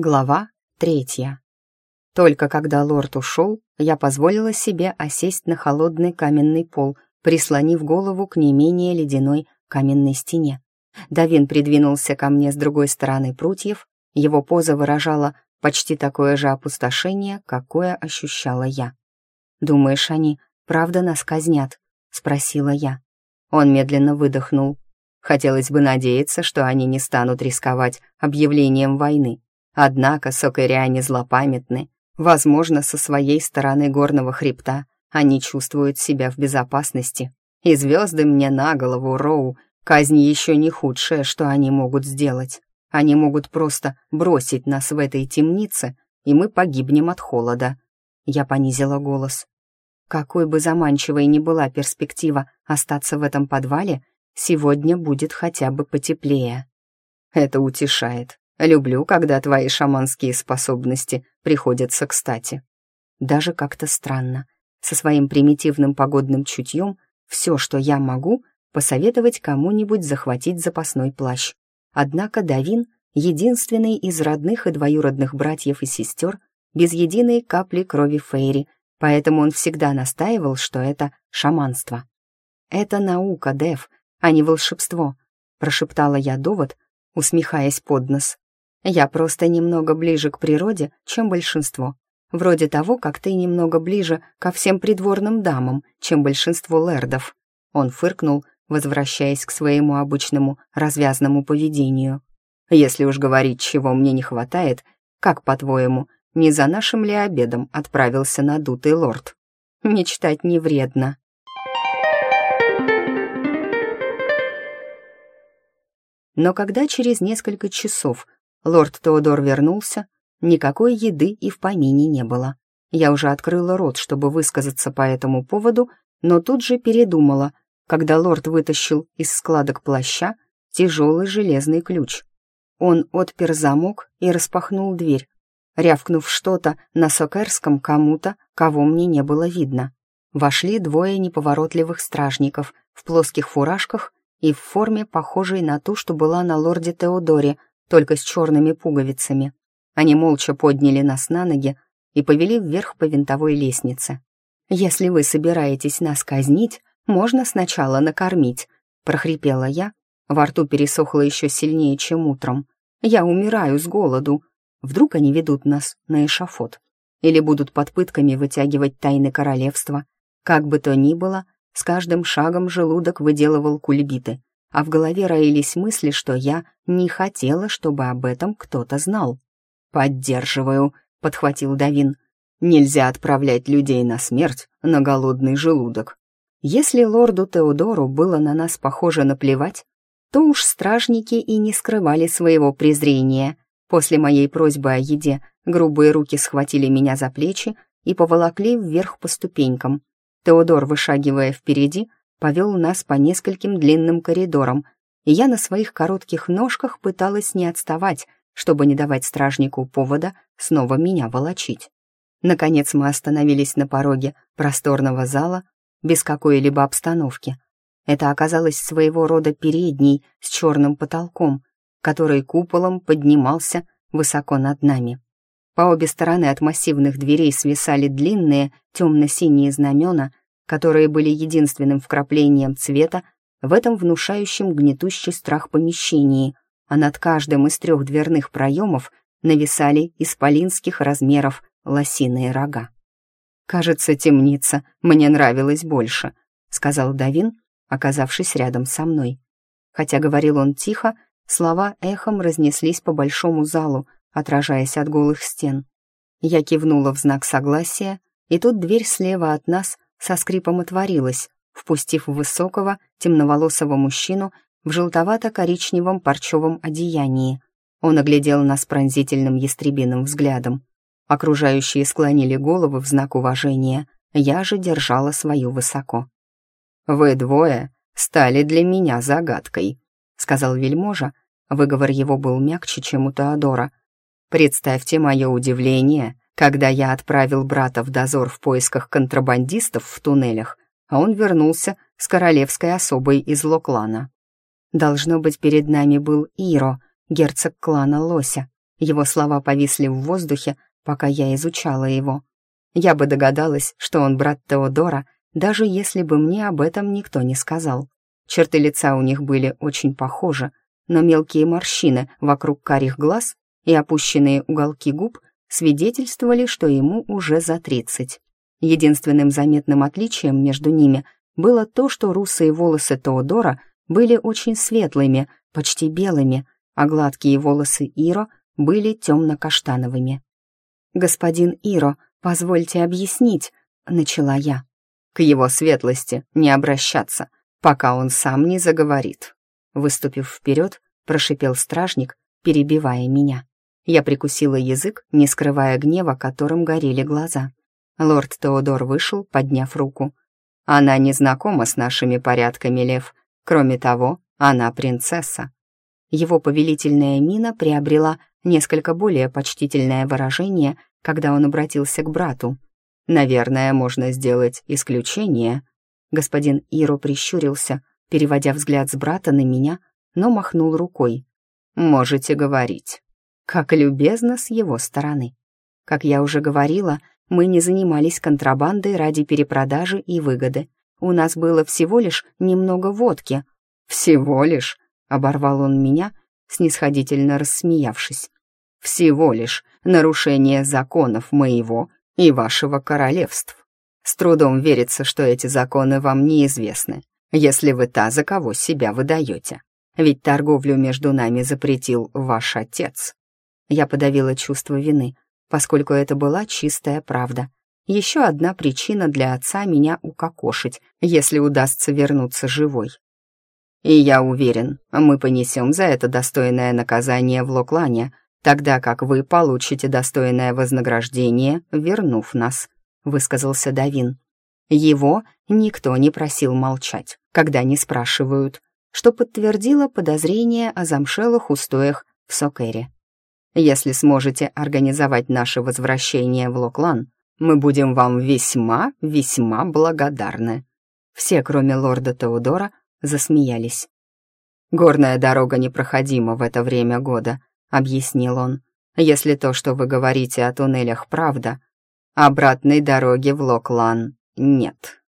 Глава третья. Только когда лорд ушел, я позволила себе осесть на холодный каменный пол, прислонив голову к не менее ледяной каменной стене. Давин придвинулся ко мне с другой стороны прутьев, его поза выражала почти такое же опустошение, какое ощущала я. «Думаешь, они правда нас казнят?» — спросила я. Он медленно выдохнул. Хотелось бы надеяться, что они не станут рисковать объявлением войны. Однако сокыряне злопамятны. Возможно, со своей стороны горного хребта они чувствуют себя в безопасности. И звезды мне на голову, Роу, казнь еще не худшее, что они могут сделать. Они могут просто бросить нас в этой темнице, и мы погибнем от холода. Я понизила голос. Какой бы заманчивой ни была перспектива остаться в этом подвале, сегодня будет хотя бы потеплее. Это утешает. Люблю, когда твои шаманские способности приходятся кстати. Даже как-то странно. Со своим примитивным погодным чутьем все, что я могу, посоветовать кому-нибудь захватить запасной плащ. Однако Давин — единственный из родных и двоюродных братьев и сестер без единой капли крови Фейри, поэтому он всегда настаивал, что это шаманство. «Это наука, Дев, а не волшебство», — прошептала я довод, усмехаясь под нос. Я просто немного ближе к природе, чем большинство. Вроде того, как ты немного ближе ко всем придворным дамам, чем большинство лэрдов». Он фыркнул, возвращаясь к своему обычному развязному поведению. «Если уж говорить, чего мне не хватает, как, по-твоему, не за нашим ли обедом отправился надутый лорд? Мечтать не вредно». Но когда через несколько часов Лорд Теодор вернулся, никакой еды и в помине не было. Я уже открыла рот, чтобы высказаться по этому поводу, но тут же передумала, когда лорд вытащил из складок плаща тяжелый железный ключ. Он отпер замок и распахнул дверь, рявкнув что-то на сокерском кому-то, кого мне не было видно. Вошли двое неповоротливых стражников в плоских фуражках и в форме, похожей на ту, что была на лорде Теодоре, только с черными пуговицами. Они молча подняли нас на ноги и повели вверх по винтовой лестнице. «Если вы собираетесь нас казнить, можно сначала накормить», — прохрипела я. Во рту пересохло еще сильнее, чем утром. «Я умираю с голоду. Вдруг они ведут нас на эшафот? Или будут под пытками вытягивать тайны королевства? Как бы то ни было, с каждым шагом желудок выделывал кульбиты а в голове роились мысли, что я не хотела, чтобы об этом кто-то знал. «Поддерживаю», — подхватил Давин. «Нельзя отправлять людей на смерть на голодный желудок. Если лорду Теодору было на нас похоже наплевать, то уж стражники и не скрывали своего презрения. После моей просьбы о еде грубые руки схватили меня за плечи и поволокли вверх по ступенькам. Теодор, вышагивая впереди, повел нас по нескольким длинным коридорам, и я на своих коротких ножках пыталась не отставать, чтобы не давать стражнику повода снова меня волочить. Наконец мы остановились на пороге просторного зала без какой-либо обстановки. Это оказалось своего рода передней с черным потолком, который куполом поднимался высоко над нами. По обе стороны от массивных дверей свисали длинные темно-синие знамена которые были единственным вкраплением цвета в этом внушающем гнетущий страх помещении, а над каждым из трех дверных проемов нависали исполинских размеров лосиные рога. «Кажется, темница мне нравилась больше», — сказал Давин, оказавшись рядом со мной. Хотя говорил он тихо, слова эхом разнеслись по большому залу, отражаясь от голых стен. Я кивнула в знак согласия, и тут дверь слева от нас со скрипом отворилась, впустив высокого, темноволосого мужчину в желтовато-коричневом парчевом одеянии. Он оглядел нас пронзительным ястребиным взглядом. Окружающие склонили головы в знак уважения, я же держала свою высоко. «Вы двое стали для меня загадкой», — сказал вельможа, выговор его был мягче, чем у Теодора. «Представьте мое удивление, когда я отправил брата в дозор в поисках контрабандистов в туннелях, а он вернулся с королевской особой из Локлана. Должно быть, перед нами был Иро, герцог клана Лося, Его слова повисли в воздухе, пока я изучала его. Я бы догадалась, что он брат Теодора, даже если бы мне об этом никто не сказал. Черты лица у них были очень похожи, но мелкие морщины вокруг карих глаз и опущенные уголки губ свидетельствовали, что ему уже за тридцать. Единственным заметным отличием между ними было то, что русые волосы Теодора были очень светлыми, почти белыми, а гладкие волосы Иро были темно-каштановыми. «Господин Иро, позвольте объяснить», — начала я. «К его светлости не обращаться, пока он сам не заговорит». Выступив вперед, прошипел стражник, перебивая меня. Я прикусила язык, не скрывая гнева, которым горели глаза. Лорд Теодор вышел, подняв руку. «Она не знакома с нашими порядками, Лев. Кроме того, она принцесса». Его повелительная мина приобрела несколько более почтительное выражение, когда он обратился к брату. «Наверное, можно сделать исключение». Господин Иро прищурился, переводя взгляд с брата на меня, но махнул рукой. «Можете говорить». Как любезно с его стороны. Как я уже говорила, мы не занимались контрабандой ради перепродажи и выгоды. У нас было всего лишь немного водки. «Всего лишь?» — оборвал он меня, снисходительно рассмеявшись. «Всего лишь нарушение законов моего и вашего королевств. С трудом верится, что эти законы вам неизвестны, если вы та, за кого себя выдаете. Ведь торговлю между нами запретил ваш отец. Я подавила чувство вины, поскольку это была чистая правда. Еще одна причина для отца меня укокошить, если удастся вернуться живой. И я уверен, мы понесем за это достойное наказание в Локлане, тогда как вы получите достойное вознаграждение, вернув нас», — высказался Давин. Его никто не просил молчать, когда не спрашивают, что подтвердило подозрение о замшелых устоях в Сокере. Если сможете организовать наше возвращение в Локлан, мы будем вам весьма, весьма благодарны». Все, кроме лорда Теодора, засмеялись. «Горная дорога непроходима в это время года», — объяснил он. «Если то, что вы говорите о туннелях, правда, обратной дороги в Локлан нет».